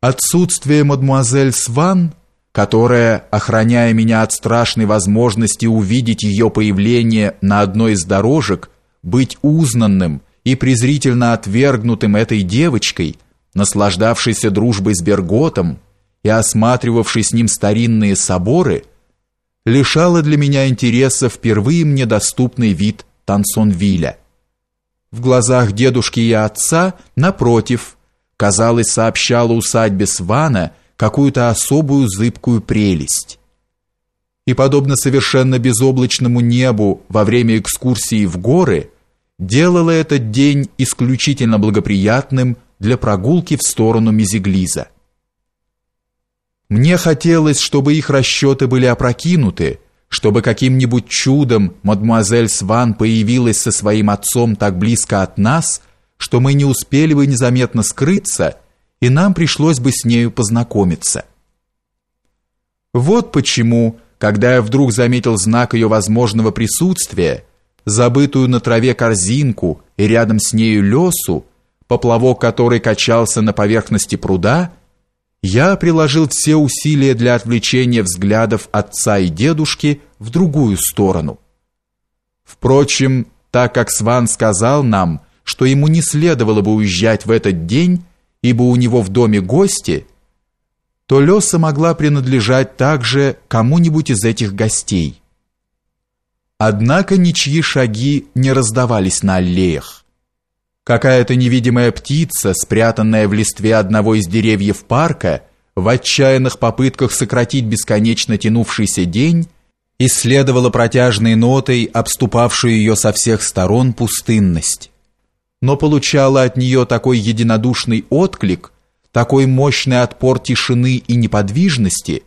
Отсутствие мадмуазель Сван, которая, охраняя меня от страшной возможности увидеть ее появление на одной из дорожек, быть узнанным и презрительно отвергнутым этой девочкой, наслаждавшейся дружбой с Берготом и осматривавшей с ним старинные соборы, лишало для меня интереса впервые мне доступный вид Тансонвиля. В глазах дедушки и отца, напротив, казалось, сообщала усадьбе Свана какую-то особую зыбкую прелесть. И подобно совершенно безоблачному небу во время экскурсии в горы, делала этот день исключительно благоприятным для прогулки в сторону Мизиглиза. Мне хотелось, чтобы их расчеты были опрокинуты, чтобы каким-нибудь чудом мадемуазель Сван появилась со своим отцом так близко от нас, что мы не успели бы незаметно скрыться, и нам пришлось бы с нею познакомиться. Вот почему, когда я вдруг заметил знак ее возможного присутствия, забытую на траве корзинку и рядом с нею лесу, поплавок который качался на поверхности пруда, я приложил все усилия для отвлечения взглядов отца и дедушки в другую сторону. Впрочем, так как Сван сказал нам, что ему не следовало бы уезжать в этот день, ибо у него в доме гости, то Леса могла принадлежать также кому-нибудь из этих гостей. Однако ничьи шаги не раздавались на аллеях. Какая-то невидимая птица, спрятанная в листве одного из деревьев парка, в отчаянных попытках сократить бесконечно тянувшийся день, исследовала протяжной нотой обступавшую ее со всех сторон пустынность. Но получала от нее такой единодушный отклик, такой мощный отпор тишины и неподвижности,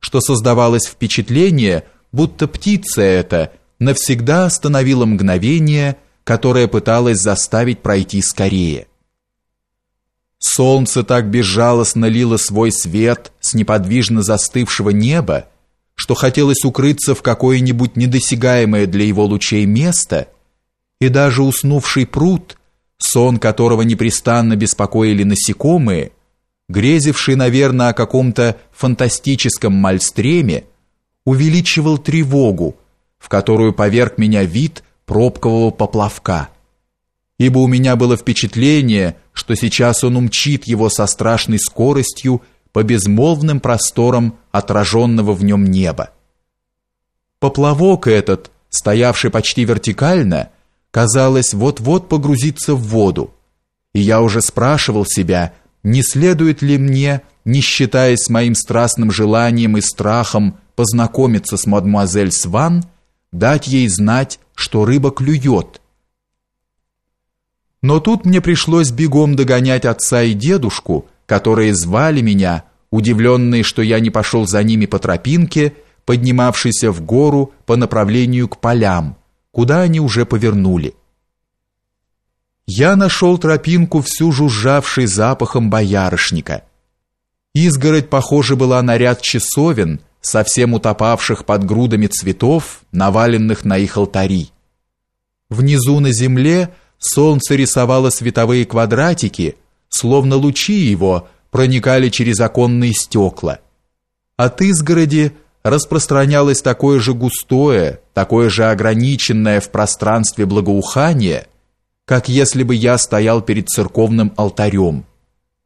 что создавалось впечатление, будто птица эта навсегда остановила мгновение которая пыталась заставить пройти скорее. Солнце так безжалостно лило свой свет с неподвижно застывшего неба, что хотелось укрыться в какое-нибудь недосягаемое для его лучей место, и даже уснувший пруд, сон которого непрестанно беспокоили насекомые, грезивший, наверное, о каком-то фантастическом мальстреме, увеличивал тревогу, в которую поверг меня вид пробкового поплавка. Ибо у меня было впечатление, что сейчас он умчит его со страшной скоростью по безмолвным просторам отраженного в нем неба. Поплавок этот, стоявший почти вертикально, казалось, вот-вот погрузиться в воду. И я уже спрашивал себя, не следует ли мне, не считаясь моим страстным желанием и страхом познакомиться с мадемуазель Сван, дать ей знать, что рыба клюет. Но тут мне пришлось бегом догонять отца и дедушку, которые звали меня, удивленные, что я не пошел за ними по тропинке, поднимавшейся в гору по направлению к полям, куда они уже повернули. Я нашел тропинку, всю жужжавшей запахом боярышника. Изгородь, похоже, была на ряд часовен, совсем утопавших под грудами цветов, наваленных на их алтари. Внизу на земле солнце рисовало световые квадратики, словно лучи его проникали через оконные стекла. От изгороди распространялось такое же густое, такое же ограниченное в пространстве благоухание, как если бы я стоял перед церковным алтарем.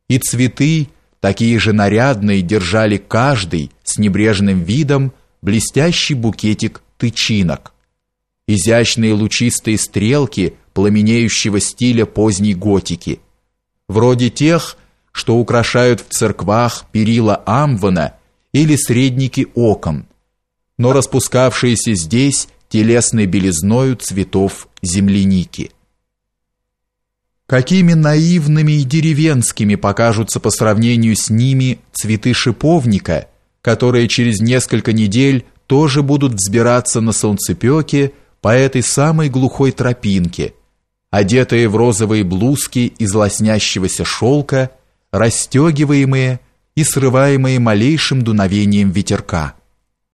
И цветы, такие же нарядные, держали каждый с небрежным видом блестящий букетик тычинок изящные лучистые стрелки пламенеющего стиля поздней готики, вроде тех, что украшают в церквах перила амвона или средники окон, но распускавшиеся здесь телесной белизною цветов земляники. Какими наивными и деревенскими покажутся по сравнению с ними цветы шиповника, которые через несколько недель тоже будут взбираться на солнцепёке по этой самой глухой тропинке, одетые в розовые блузки из лоснящегося шелка, расстегиваемые и срываемые малейшим дуновением ветерка.